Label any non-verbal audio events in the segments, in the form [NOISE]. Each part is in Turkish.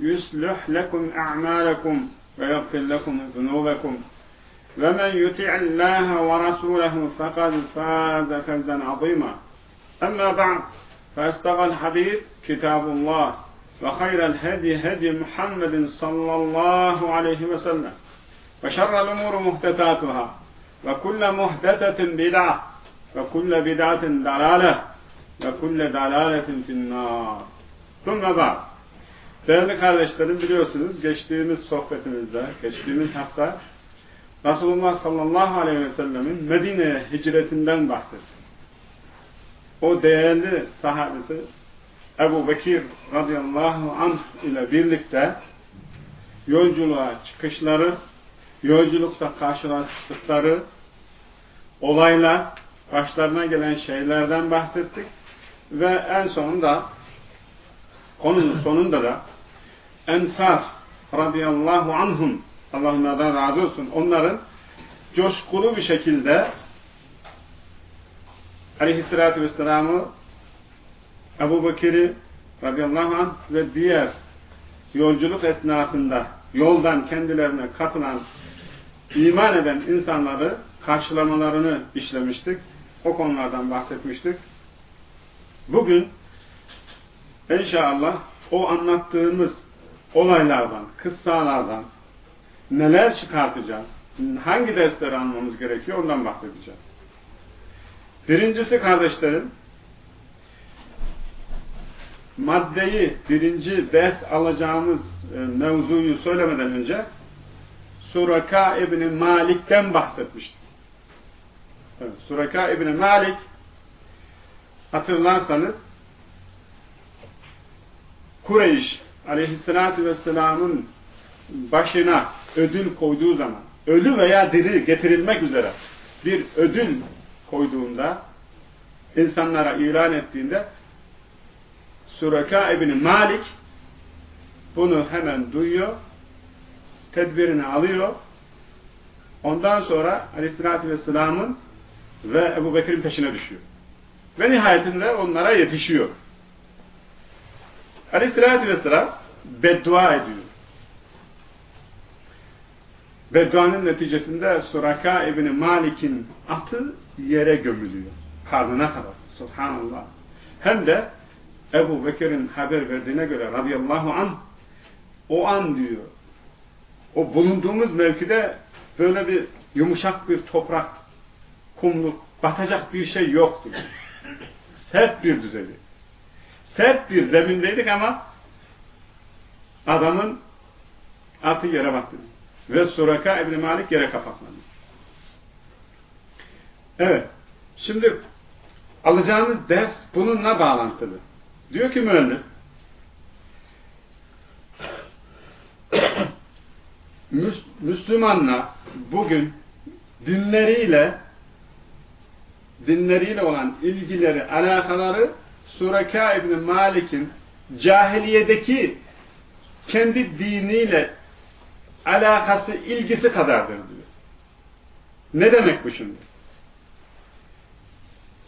يصلح لكم أعمالكم ويغفر لكم ذنوبكم. ومن يطع الله ورسوله فقد فاز فوزا عظيما. أما بعد فاستغى الحديث كتاب الله وخير الهدي هدي محمد صلى الله عليه وسلم وشر الأمور محدثاتها وكل محدثة بدعة وكل بدعة دلالة وكل دلالة في النار. ثم بعد. Değerli kardeşlerim biliyorsunuz geçtiğimiz sohbetimizde, geçtiğimiz hafta Resulullah sallallahu aleyhi ve sellemin Medine'ye hicretinden bahsettik. O değerli sahabesi Ebu Bekir radıyallahu anh ile birlikte yolculuğa çıkışları, yolculukta karşılaştıkları olaylar, başlarına gelen şeylerden bahsettik ve en sonunda konunun sonunda da Ensar radıyallahu anhum Allah onlardan razı olsun. Onların coşkulu bir şekilde aleyhissalatü vesselam'ı Ebu Bekir'i radıyallahu anh ve diğer yolculuk esnasında yoldan kendilerine katılan iman eden insanları karşılamalarını işlemiştik. O konulardan bahsetmiştik. Bugün inşallah o anlattığımız olaylardan, kıssalardan neler çıkartacağız, hangi dersleri almamız gerekiyor ondan bahsedeceğim. Birincisi kardeşlerim, maddeyi, birinci ders alacağımız e, mevzuyu söylemeden önce Suraka İbni Malik'ten bahsetmiştim. Evet, Suraka İbni Malik hatırlarsanız Kureyş aleyhissalatü vesselamın başına ödül koyduğu zaman ölü veya diri getirilmek üzere bir ödül koyduğunda insanlara ilan ettiğinde Suraka İbni Malik bunu hemen duyuyor tedbirini alıyor. Ondan sonra aleyhissalatü vesselamın ve Ebu Bekir'in peşine düşüyor. Ve nihayetinde onlara yetişiyor aleyhissalatü vesselam beddua ediyor bedduanın neticesinde Suraka İbni Malik'in atı yere gömülüyor. Karnına kadar. Subhanallah. Hem de Ebu Bekir'in haber verdiğine göre radıyallahu anh o an diyor o bulunduğumuz mevkide böyle bir yumuşak bir toprak kumluk batacak bir şey yoktu. Sert bir düzeli. Sert bir zemindeydik ama adamın atı yere battı. Ve Suraka İbni Malik yere kapaklandı. Evet. Şimdi alacağınız ders bununla bağlantılı. Diyor ki müellif [CLEARS THROAT] Müslümanlar bugün dinleriyle dinleriyle olan ilgileri, alakaları Suraka İbni Malik'in cahiliyedeki kendi diniyle alakası, ilgisi kadardır diyor. Ne demek bu şimdi?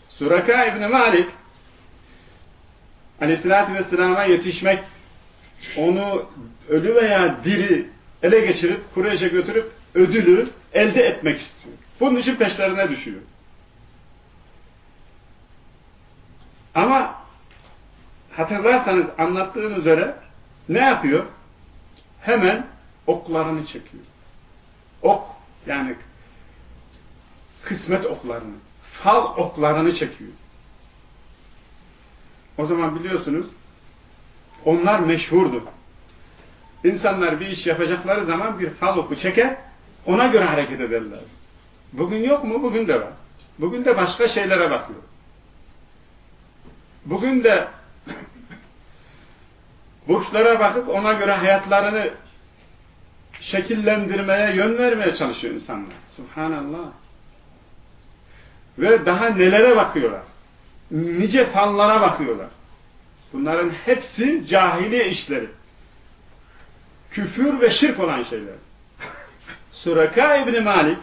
Suraka İbni Malik Aleyhisselatü Vesselam'a yetişmek onu ölü veya diri ele geçirip Kureyş'e götürüp ödülü elde etmek istiyor. Bunun için peşlerine düşüyor. Ama hatırlarsanız anlattığım üzere ne yapıyor? Hemen oklarını çekiyor. ok yani kısmet oklarını, fal oklarını çekiyor. O zaman biliyorsunuz onlar meşhurdu. İnsanlar bir iş yapacakları zaman bir fal oku çeker, ona göre hareket ederler. Bugün yok mu? Bugün de var. Bugün de başka şeylere bakıyor. Bugün de burçlara bakıp ona göre hayatlarını şekillendirmeye, yön vermeye çalışıyor insanlar. Subhanallah. Ve daha nelere bakıyorlar? Nice fallara bakıyorlar. Bunların hepsi cahiliye işleri. Küfür ve şirk olan şeyler. [LAUGHS] Suraka İbni Malik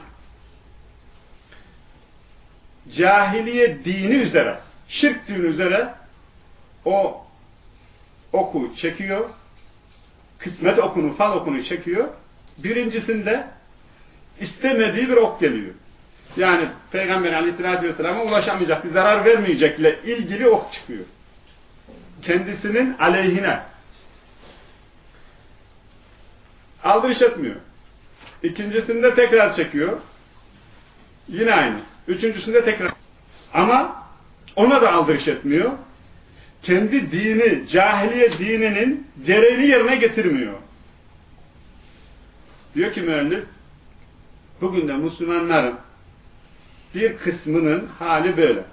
cahiliye dini üzere, şirk üzere o oku çekiyor, kısmet okunu, fal okunu çekiyor. Birincisinde istemediği bir ok geliyor. Yani Peygamber aleyhissalatü vesselam'a ulaşamayacak, bir zarar vermeyecekle ilgili ok çıkıyor. Kendisinin aleyhine. Aldırış etmiyor. İkincisinde tekrar çekiyor. Yine aynı. Üçüncüsünde tekrar. Ama ona da aldırış etmiyor. Kendi dini, cahiliye dininin gereğini yerine getirmiyor. Diyor ki müellif, bugün de Müslümanların bir kısmının hali böyle.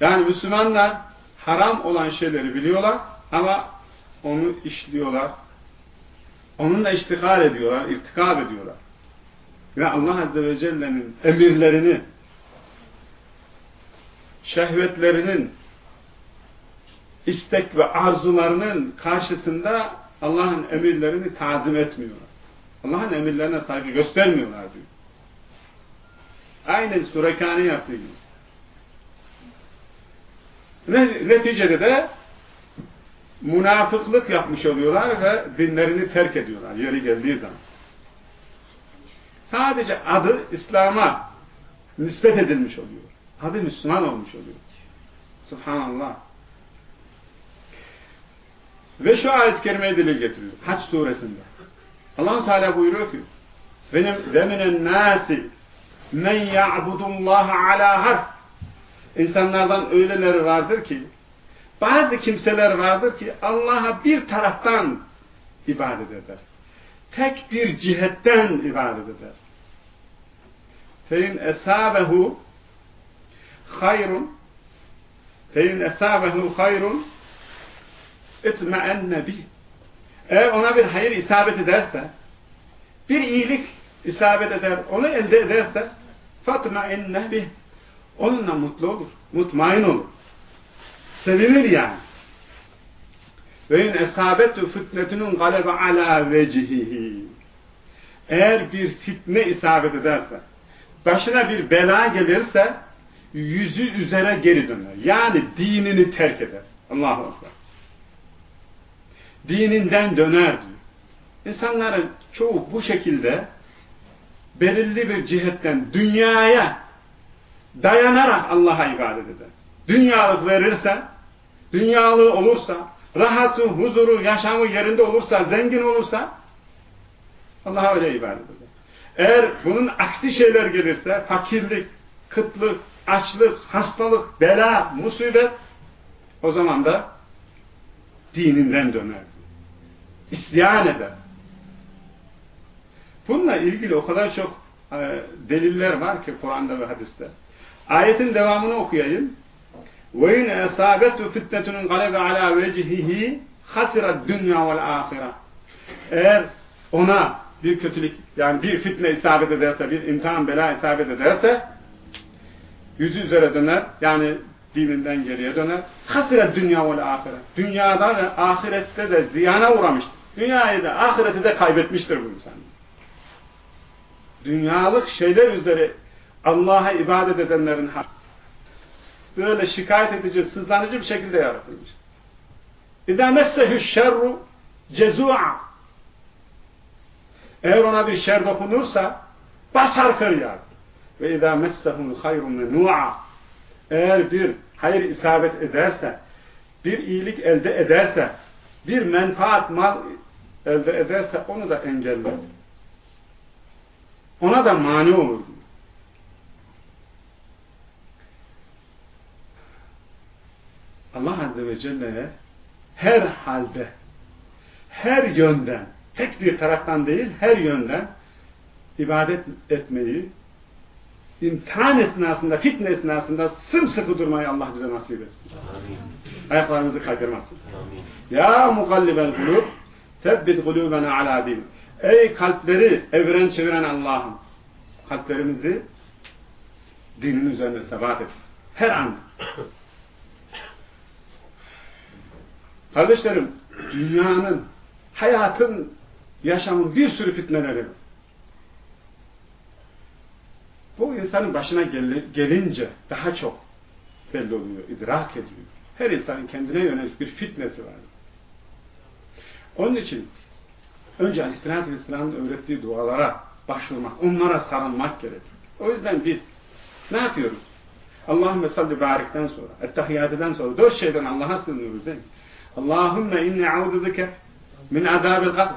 Yani Müslümanlar haram olan şeyleri biliyorlar ama onu işliyorlar. Onunla iştikal ediyorlar, irtikab ediyorlar. Ve Allah Azze ve Celle'nin emirlerini şehvetlerinin istek ve arzularının karşısında Allah'ın emirlerini tazim etmiyorlar. Allah'ın emirlerine saygı göstermiyorlar diyor. Aynen Surekane yaptığı gibi. Neticede de münafıklık yapmış oluyorlar ve dinlerini terk ediyorlar yeri geldiği zaman. Sadece adı İslam'a nispet edilmiş oluyor. Adı Müslüman olmuş oluyor. Subhanallah. Ve şu ayet-i kerimeyi dile getiriyor. Haç suresinde. allah Teala buyuruyor ki benim deminen nasi men ya'budullaha ala harf İnsanlardan öyleleri vardır ki bazı kimseler vardır ki Allah'a bir taraftan ibadet eder. Tek bir cihetten ibadet eder. Fein esabehu hayrun fein esabehu hayrun itmeenne bih eğer ona bir hayır isabet ederse bir iyilik isabet eder, onu elde ederse fatma'inne bih onunla mutlu olur, mutmain olur. Sevinir yani. Ve in esabetu fitnetunun galebe ala vecihihi. Eğer bir fitne isabet ederse, başına bir bela gelirse, yüzü üzere geri döner. Yani dinini terk eder. Allahu Ekber. Dininden döner diyor. İnsanların çoğu bu şekilde belirli bir cihetten dünyaya dayanarak Allah'a ibadet eder. Dünyalık verirse, dünyalığı olursa, rahatı, huzuru, yaşamı yerinde olursa, zengin olursa Allah'a öyle ibadet eder. Eğer bunun aksi şeyler gelirse, fakirlik, kıtlık, açlık, hastalık, bela, musibet o zaman da dininden döner. İsyan eder. Bununla ilgili o kadar çok e, deliller var ki Kur'an'da ve hadiste. Ayetin devamını okuyayım. وَاِنْ اَصَابَتُ فِتَّةٌ قَلَبَ عَلَى وَجْهِهِ خَسِرَ الدُّنْيَا وَالْآخِرَةِ Eğer ona bir kötülük, yani bir fitne isabet ederse, bir imtihan bela isabet ederse, yüzü üzere döner, yani dininden geriye döner. Hasire dünya ve ahiret. Dünyada ve ahirette de ziyana uğramıştır. Dünyayı da ahireti de kaybetmiştir bu insan. Dünyalık şeyler üzere Allah'a ibadet edenlerin. Böyle şikayet edici, sızlanıcı bir şekilde yaratılmış. İzâ messehü şerru cezu'a. Eğer ona bir şer dokunursa basar kırıyor. Ve izâ messehul hayrun menu'a. Eğer bir hayır isabet ederse, bir iyilik elde ederse, bir menfaat mal elde ederse onu da engeller. ona da mani olur. Allah Azze ve Celle'ye her halde, her yönden, tek bir taraftan değil, her yönden ibadet etmeyi, imtihan esnasında, fitne esnasında sımsıkı durmayı Allah bize nasip etsin. Amin. Ayaklarımızı kaydırmasın. Amin. Ya mukallibel kulub, tebbit kulubena ala din. Ey kalpleri evren çeviren Allah'ım, kalplerimizi dinin üzerine sebat et. Her an. Kardeşlerim, dünyanın, hayatın, yaşamın bir sürü fitneleri var. Bu insanın başına gel gelince daha çok belli oluyor, idrak ediyor. Her insanın kendine yönelik bir fitnesi var. Onun için önce Aleyhisselatü Vesselam'ın öğrettiği dualara başvurmak, onlara sarılmak gerekir. O yüzden biz ne yapıyoruz? Allahümme salli barikten sonra, ettehiyyatiden sonra dört şeyden Allah'a sığınıyoruz değil mi? Allahümme inni aududike min azabil kabr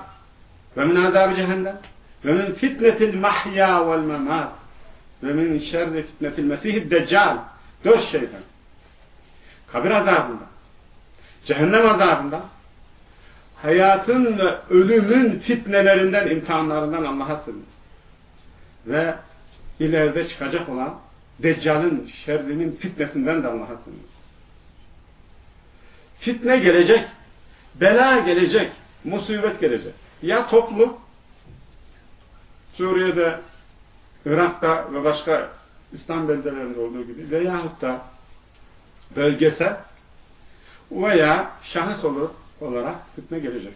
ve min azab cehennem ve min fitnetil mahya vel memat ve min şerri fitnetil mesihid deccal dört şeyden kabir azabından cehennem azabından hayatın ve ölümün fitnelerinden, imtihanlarından Allah'a sığınır. Ve ileride çıkacak olan Deccal'ın şerrinin fitnesinden de Allah'a sığınır. Fitne gelecek, bela gelecek, musibet gelecek. Ya toplu, Suriye'de, Irak'ta ve başka İslam beldelerinde olduğu gibi veyahut da bölgesel veya şahıs olur olarak fitne gelecek.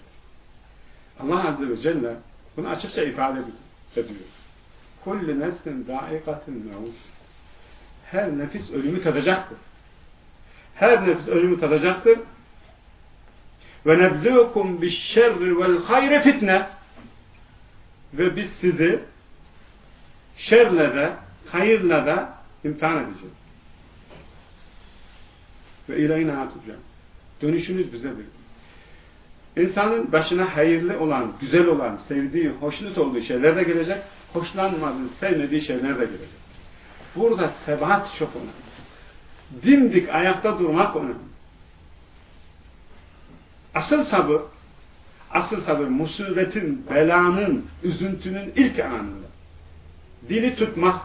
Allah Azze ve Celle bunu açıkça ifade ediyor. Kulli nefsin daikatin mevut. Her nefis ölümü tadacaktır. Her nefis ölümü tadacaktır. Ve neblukum bişşerri vel hayre fitne. Ve biz sizi şerle de, hayırla da imtihan edeceğiz. Ve ileyne atacağım. Dönüşünüz bizedir. İnsanın başına hayırlı olan, güzel olan, sevdiği, hoşnut olduğu şeyler de gelecek, hoşlanmadığı, sevmediği şeyler de gelecek. Burada sebat çok önemli. Dimdik ayakta durmak önemli. Asıl sabır, asıl sabır musibetin, belanın, üzüntünün ilk anında. Dili tutmak,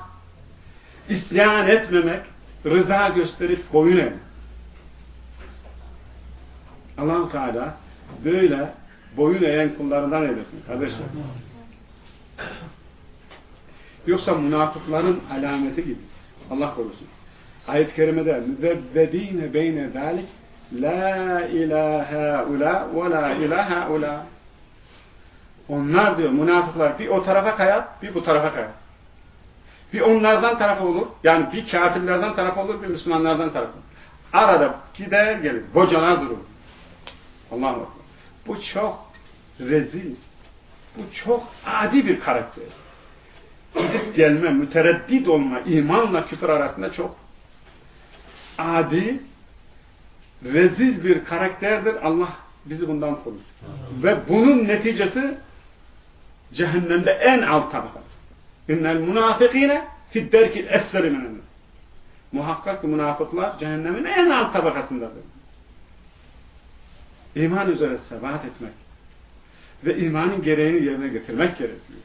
isyan etmemek, rıza gösterip boyun eğmek. allah Teala böyle boyun eğen kullarından eylesin kardeşler. Yoksa münafıkların alameti gibi. Allah korusun. Ayet-i kerimede müzebbedine beyne zalik la ilahe ula ve la ilahe ula onlar diyor münafıklar bir o tarafa kayar bir bu tarafa kayar. Bir onlardan taraf olur yani bir kafirlerden taraf olur bir Müslümanlardan taraf olur. Arada gider gelir. Bocalar durur. Allah'a bakın. Bu çok rezil. Bu çok adi bir karakter. Gidip gelme, mütereddit olma, imanla küfür arasında çok adi, rezil bir karakterdir. Allah bizi bundan korur. Ve bunun neticesi cehennemde en alt tabaka. İnnel münafıkine fidderkil esferi minenne. Muhakkak ki münafıklar cehennemin en alt tabakasındadır iman üzere sebat etmek ve imanın gereğini yerine getirmek gerekiyor.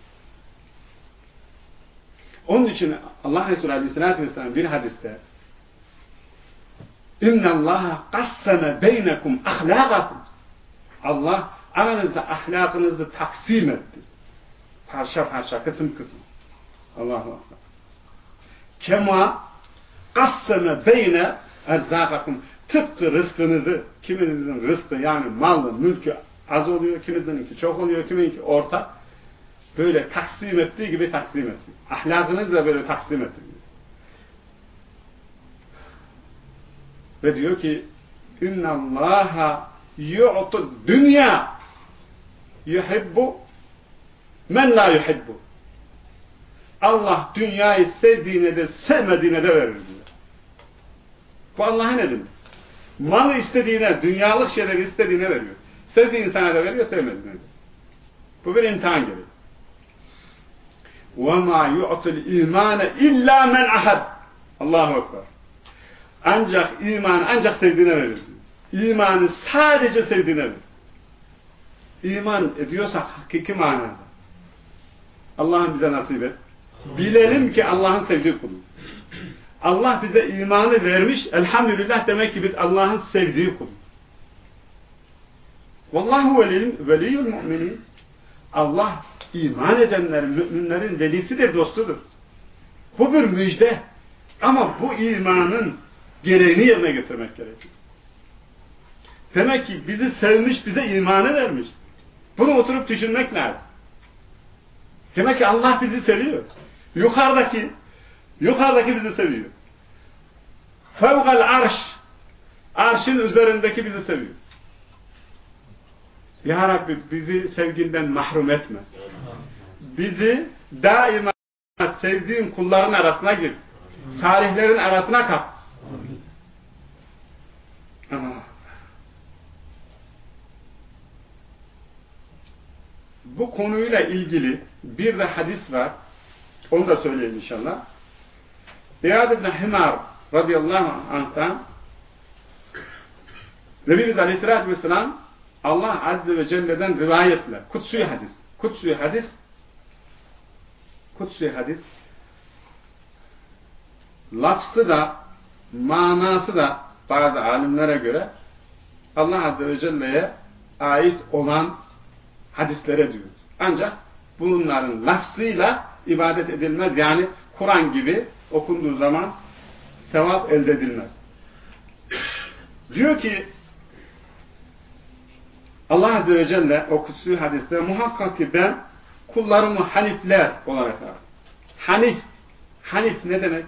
Onun için Allah Resulü Aleyhisselatü Vesselam bir hadiste اِنَّ اللّٰهَ قَسَّمَ بَيْنَكُمْ ahlakakum Allah aranızda ahlakınızı taksim etti. Parça parça, kısım kısım. Allahu Akbar. Kema qasseme beyne erzakakum tıpkı rızkınızı, kiminizin rızkı yani malı, mülkü az oluyor, kimininki çok oluyor, kimininki orta. Böyle taksim ettiği gibi taksim etsin. Ahlakınız da böyle taksim etsin. Ve diyor ki اِنَّ اللّٰهَ يُعْطُ dünya yuhibbu men la yuhibbu Allah dünyayı sevdiğine de sevmediğine de verir diyor. Bu Allah'ın elinde. Malı istediğine, dünyalık şeyleri istediğine veriyor. Sevdiği insana da veriyor, sevmediğine de. Bu bir imtihan gibi. وَمَا يُعْطِ الْاِيمَانَ اِلَّا مَنْ ahad. Allahu Ekber. Ancak iman ancak sevdiğine verir. İmanı sadece sevdiğine verir. İman ediyorsak hakiki manada. Allah'ın bize nasip et. Bilelim ki Allah'ın sevdiği kulu. Allah bize imanı vermiş. Elhamdülillah demek ki biz Allah'ın sevdiği kulu. Vallahu veliyyul müminin. Allah iman edenlerin, müminlerin velisidir, dostudur. Bu bir müjde. Ama bu imanın gereğini yerine getirmek gerekiyor. Demek ki bizi sevmiş, bize imanı vermiş. Bunu oturup düşünmek lazım. Demek ki Allah bizi seviyor. Yukarıdaki, yukarıdaki bizi seviyor. Fevgal arş, arşın üzerindeki bizi seviyor. Ya Rabbi bizi sevginden mahrum etme. Bizi daima sevdiğin kulların arasına gir. Salihlerin arasına kap. Ama bu konuyla ilgili bir de hadis var. Onu da söyleyeyim inşallah. İyad ibn Himar radıyallahu anh'tan Nebimiz Aleyhisselatü Vesselam Allah Azze ve Celle'den rivayetle kutsuyu hadis. Kutsuyu hadis kutsuyu hadis lafzı da manası da bazı alimlere göre Allah Azze ve Celle'ye ait olan hadislere diyor. Ancak bunların lafzıyla ibadet edilmez. Yani Kur'an gibi okunduğu zaman sevap elde edilmez. Diyor ki Allah Azze ve Celle o kutsu hadiste muhakkak ki ben kullarımı hanifler olarak aradım. Hanif, hanif ne demek?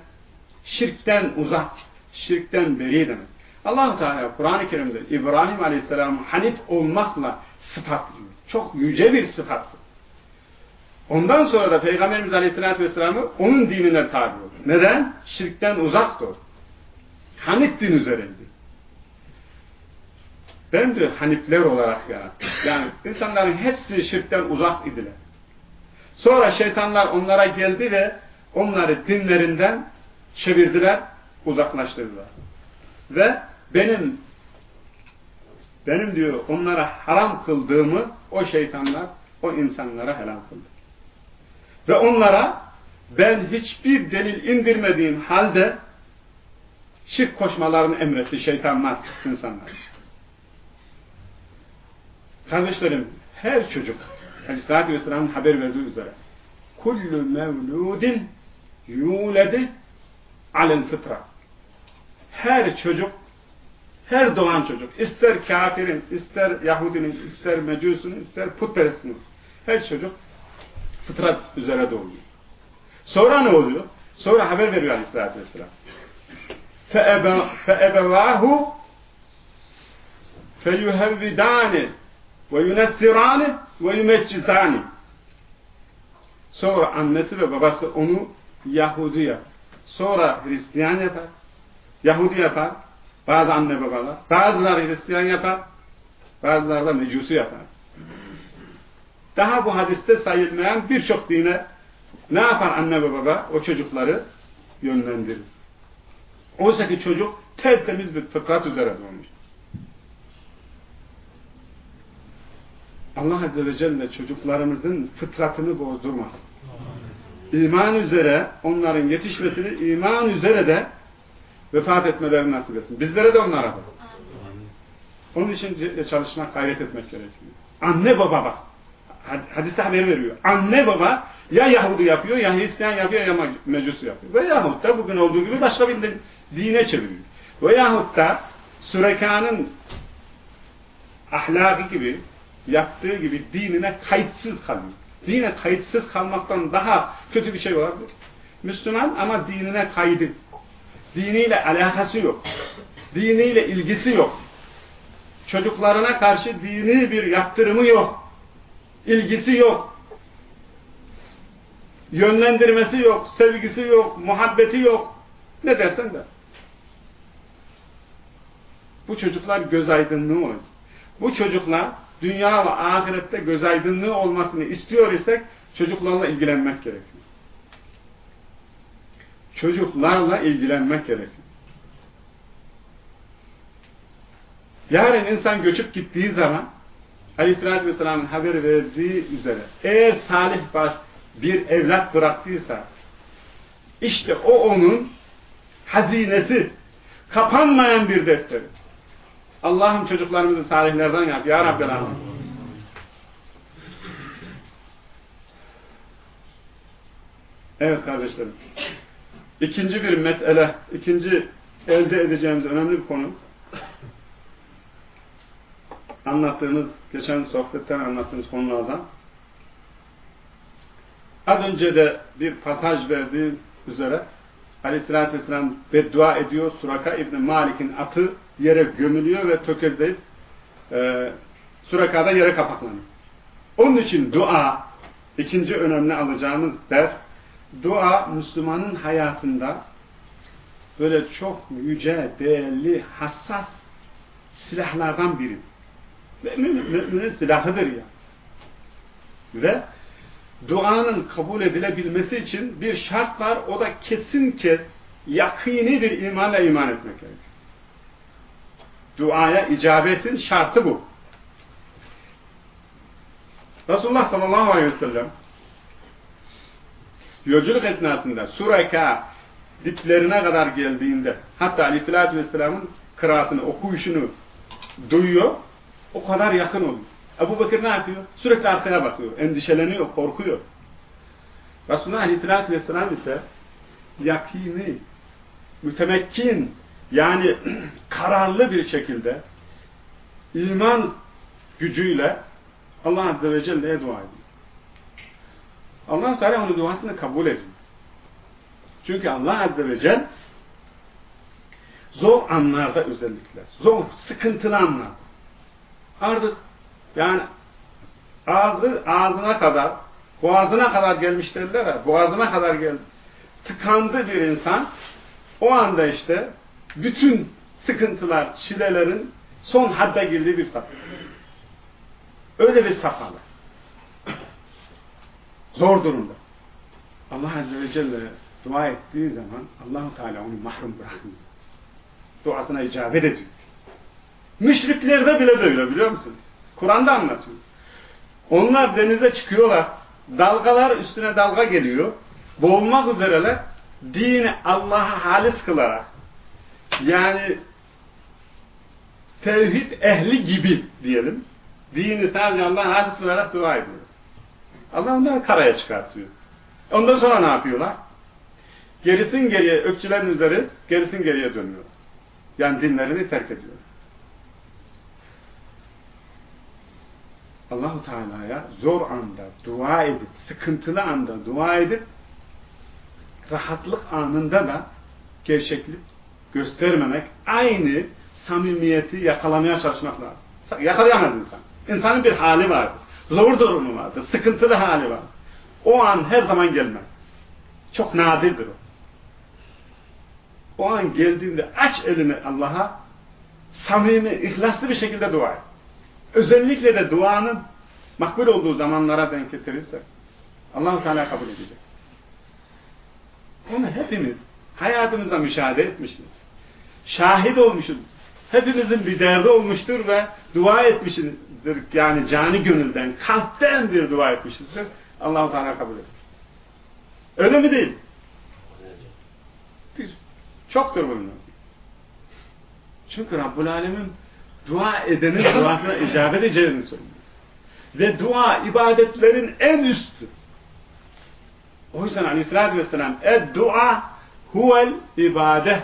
Şirkten uzak, şirkten beri demek. allah Teala Kur'an-ı Kerim'de İbrahim Aleyhisselam'ı hanif olmakla sıfatlıyor. Çok yüce bir sıfattır. Ondan sonra da Peygamberimiz Aleyhisselatü Vesselam'ı onun dinine tabi oldu. Neden? Şirkten uzak dur. Hanif din üzerinde. Ben diyor hanifler olarak yarattım. Yani insanların hepsi şirkten uzak idiler. Sonra şeytanlar onlara geldi ve onları dinlerinden çevirdiler, uzaklaştırdılar. Ve benim benim diyor onlara haram kıldığımı o şeytanlar o insanlara helal kıldı. Ve onlara ben hiçbir delil indirmediğim halde şirk koşmalarını emretti şeytanlar, insanlar. Kardeşlerim, her çocuk Aleyhisselatü Vesselam'ın haber verdiği üzere kullu mevludin yuledi alel fıtra her çocuk her doğan çocuk ister kafirin, ister Yahudinin, ister Mecusunun, ister putperestin her çocuk fıtrat üzere doğuyor. Sonra ne oluyor? Sonra haber veriyor Aleyhisselatü Vesselam. فَاَبَوَاهُ فَيُهَوِّدَانِ وَيُنَسِّرَانِ وَيُمَجِّزَانِ Sonra annesi ve babası onu Yahudi yapar. Sonra Hristiyan yapar. Yahudi yapar. Bazı anne babalar. Bazıları Hristiyan yapar. Bazıları da Mecusi yapar. Daha bu hadiste sayılmayan birçok dine ne yapar anne ve baba? O çocukları yönlendirir. Oysa ki çocuk tertemiz bir fıtrat üzere doğmuş. Allah Azze ve Celle çocuklarımızın fıtratını bozdurmaz. İman üzere onların yetişmesini iman üzere de vefat etmelerini nasip etsin. Bizlere de onlara bak. Onun için çalışmak, gayret etmek gerekiyor. Anne baba bak. Hadiste haber veriyor. Anne baba ya Yahudi yapıyor, ya Hristiyan yapıyor, ya Mecusi yapıyor. Veyahut da bugün olduğu gibi başka bir dine çeviriyor. Veyahut da Süreka'nın ahlakı gibi yaptığı gibi dinine kayıtsız kalıyor. Dine kayıtsız kalmaktan daha kötü bir şey vardır. Müslüman ama dinine kaydı. Diniyle alakası yok. Diniyle ilgisi yok. Çocuklarına karşı dini bir yaptırımı yok. İlgisi yok. Yönlendirmesi yok. Sevgisi yok. Muhabbeti yok. Ne dersen de. Bu çocuklar göz aydınlığı olur. Bu çocuklar dünya ve ahirette göz aydınlığı olmasını istiyor isek çocuklarla ilgilenmek gerekiyor. çocuklarla ilgilenmek gerekiyor. Yarın insan göçüp gittiği zaman Aleyhisselatü Vesselam'ın haber verdiği üzere eğer salih baş bir evlat bıraktıysa işte o onun hazinesi kapanmayan bir defteri. Allah'ım çocuklarımızı salihlerden yap. Ya Rabbi Rahman. Evet kardeşlerim. İkinci bir mesele, ikinci elde edeceğimiz önemli bir konu. Anlattığınız, geçen sohbetten anlattığınız konulardan. Az önce de bir pasaj verdiğim üzere Aleyhisselatü Vesselam beddua ediyor. Suraka İbni Malik'in atı yere gömülüyor ve tökezleyip e, Suraka'da yere kapaklanıyor. Onun için dua, ikinci önemli alacağımız ders, dua Müslümanın hayatında böyle çok yüce, değerli, hassas silahlardan biri. Mümin, müminin silahıdır ya. Ve duanın kabul edilebilmesi için bir şart var. O da kesin kes, yakini bir imanla iman etmek gerekir. Duaya icabetin şartı bu. Resulullah sallallahu aleyhi ve sellem yolculuk esnasında Suraka diplerine kadar geldiğinde hatta aleyhissalatü vesselamın kıraatını, okuyuşunu duyuyor, o kadar yakın oluyor. Ebu Bekir ne yapıyor? Sürekli arkaya bakıyor, endişeleniyor, korkuyor. Resulullah aleyhissalatü vesselam ise yakini, mütemekkin, yani [CLEARS THROAT] kararlı bir şekilde iman gücüyle Allah Azze ve Celle'ye dua ediyor. allah Teala onun duasını kabul ediyor. Çünkü Allah Azze ve Celle zor anlarda özellikle, zor, sıkıntılı anlarda artık yani ağzı ağzına kadar boğazına kadar gelmiş derler ya, boğazına kadar geldi. Tıkandı bir insan o anda işte bütün sıkıntılar, çilelerin son hadda girdiği bir safhada. Öyle bir safhada. Zor durumda. Allah Azze ve Celle dua ettiği zaman Allahu Teala onu mahrum bırakmıyor. Duasına icabet ediyor. Müşriklerde bile böyle biliyor musun? Kur'an'da anlatıyor. Onlar denize çıkıyorlar. Dalgalar üstüne dalga geliyor. Boğulmak üzereler. Dini Allah'a halis kılarak yani tevhid ehli gibi diyelim. Dini sadece Allah'a halis kılarak dua ediyor. Allah onları karaya çıkartıyor. Ondan sonra ne yapıyorlar? Gerisin geriye ökçülerin üzeri gerisin geriye dönüyor. Yani dinlerini terk ediyor. Allahu Teala'ya zor anda dua edip, sıkıntılı anda dua edip rahatlık anında da gevşeklik göstermemek, aynı samimiyeti yakalamaya çalışmak lazım. Yakalayamaz insan. İnsanın bir hali vardır. Zor durumu vardır. Sıkıntılı hali var. O an her zaman gelmez. Çok nadirdir o. O an geldiğinde aç elini Allah'a samimi, ihlaslı bir şekilde dua et. Özellikle de duanın makbul olduğu zamanlara denk getirirse allah Teala kabul edecek. Onu hepimiz hayatımızda müşahede etmişiz. Şahit olmuşuz. Hepimizin bir derdi olmuştur ve dua etmişizdir. Yani cani gönülden, kalpten bir dua etmişizdir. allah Teala kabul eder. Öyle mi değil? Çoktur bunun. Çünkü Rabbul Alemin dua edenin duasına icabet edeceğini söylüyor. Ve dua ibadetlerin en üstü. O yüzden aleyhissalatü vesselam ed-dua huvel ibadet.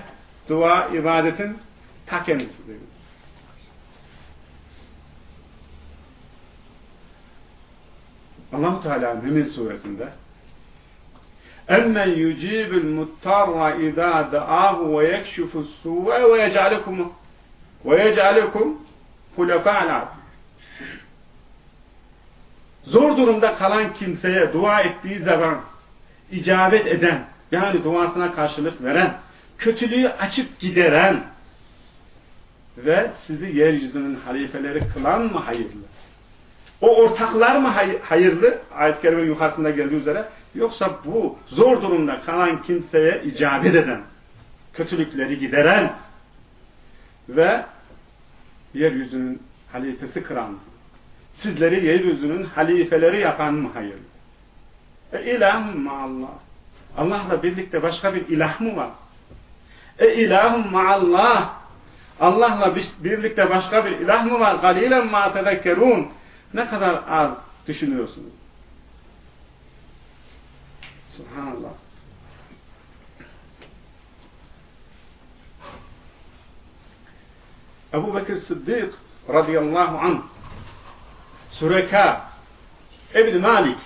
Dua ibadetin ta kendisidir. allah Teala Mümin suresinde emmen yucibul muttarra idâ da'ahu ve yekşufus suve ve yec'alekum hulefâ'l Zor durumda kalan kimseye dua ettiği zaman icabet eden, yani duasına karşılık veren, kötülüğü açıp gideren ve sizi yeryüzünün halifeleri kılan mı hayırlı? O ortaklar mı hay- hayırlı? Ayet-i Kerime yukarısında geldiği üzere. Yoksa bu zor durumda kalan kimseye icabet eden, kötülükleri gideren ve yeryüzünün halifesi kıran, sizleri yeryüzünün halifeleri yapan mı hayırlı? E ilahum maallah. Allah'la birlikte başka bir ilah mı var? E ilahum maallah. Allah'la birlikte başka bir ilah mı var? Galilen ma tezekkerun. Ne kadar az düşünüyorsunuz. Subhanallah. Ebu Bekir Sıddık radıyallahu anh Sureka Ebn Malik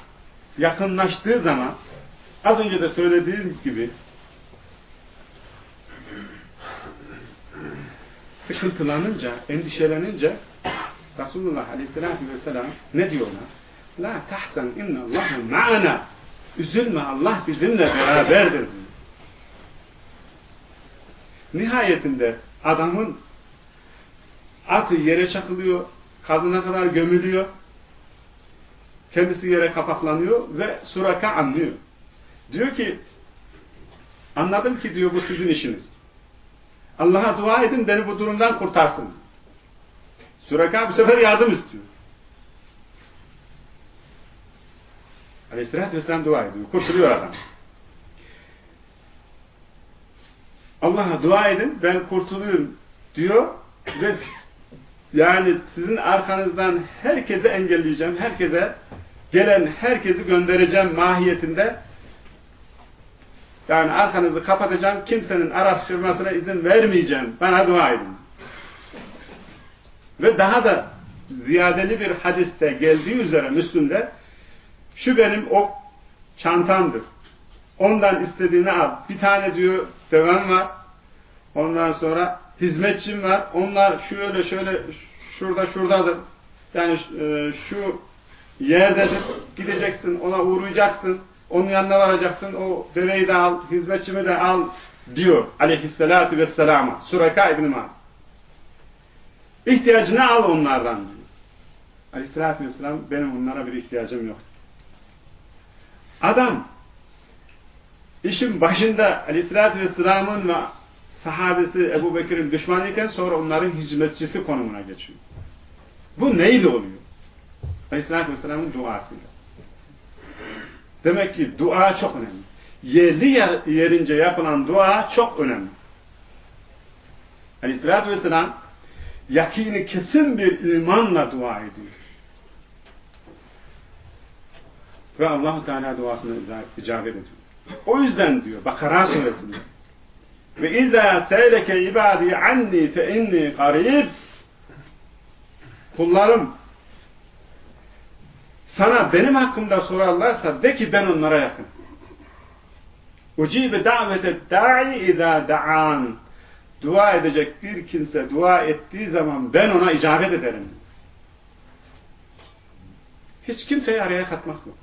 yakınlaştığı zaman az önce de söylediğim gibi sıkıntılanınca, endişelenince Resulullah Aleyhisselatü Vesselam ne diyorlar? La tahsen innallahu ma'ana Üzülme Allah bizimle beraberdir. Nihayetinde adamın atı yere çakılıyor, kadına kadar gömülüyor, kendisi yere kapaklanıyor ve suraka anlıyor. Diyor ki, anladım ki diyor bu sizin işiniz. Allah'a dua edin beni bu durumdan kurtarsın. Suraka bu sefer yardım istiyor. Aleyhisselatü Vesselam dua ediyor. Kurtuluyor adam. Allah'a dua edin ben kurtuluyorum diyor ve yani sizin arkanızdan herkese engelleyeceğim, herkese gelen herkesi göndereceğim mahiyetinde yani arkanızı kapatacağım, kimsenin araştırmasına izin vermeyeceğim. Bana dua edin. Ve daha da ziyadeli bir hadiste geldiği üzere Müslüm'de şu benim o çantamdır. Ondan istediğini al. Bir tane diyor devam var. Ondan sonra hizmetçim var. Onlar şöyle şöyle şurada şuradadır. Yani e, şu yerdedir. Gideceksin ona uğrayacaksın. Onun yanına varacaksın. O deveyi de al. Hizmetçimi de al diyor aleyhissalatü vesselama. Suraka İbn-i. İhtiyacını al onlardan diyor. Aleyhissalatü vesselam benim onlara bir ihtiyacım yok. Adam işin başında Aleyhisselatü Vesselam'ın ve sahabesi Ebu Bekir'in düşmanıyken sonra onların hizmetçisi konumuna geçiyor. Bu neyle oluyor? Aleyhisselatü Vesselam'ın duasıyla. Demek ki dua çok önemli. Yerli yerince yapılan dua çok önemli. Aleyhisselatü Vesselam yakini kesin bir imanla dua ediyor. Ve allah Teala duasını icabet ediyor. O yüzden diyor Bakara suresinde ve izâ seyleke ibâdî anni fe inni qarib kullarım sana benim hakkımda sorarlarsa de ki ben onlara yakın. Ucibe davete da'i izâ da'an dua edecek bir kimse dua ettiği zaman ben ona icabet ederim. Hiç kimseyi araya katmak yok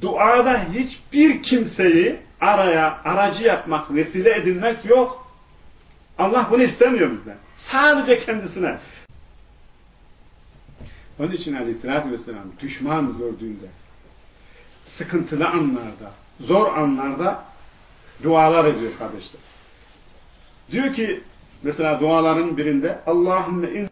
duada hiçbir kimseyi araya, aracı yapmak, vesile edilmek yok. Allah bunu istemiyor bizden. Sadece kendisine. Onun için aleyhissalatü vesselam düşman gördüğünde, sıkıntılı anlarda, zor anlarda dualar ediyor kardeşler. Diyor ki, mesela duaların birinde Allahümme in